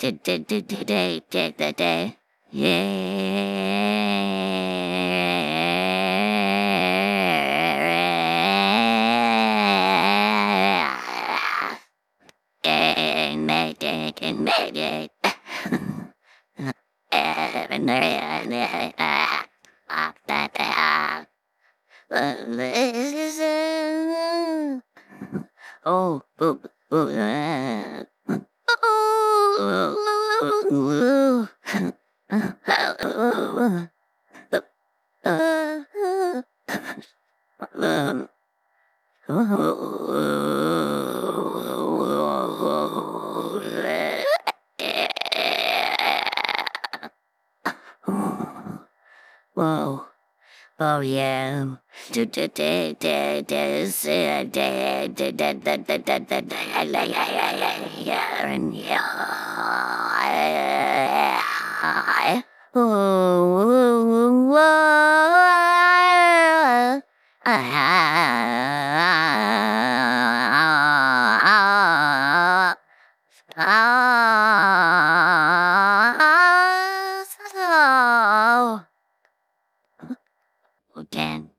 Today, the day. Yeah. And made it, and made it. Uh, oh, oh, oh, Whoa. Oh yeah. Again.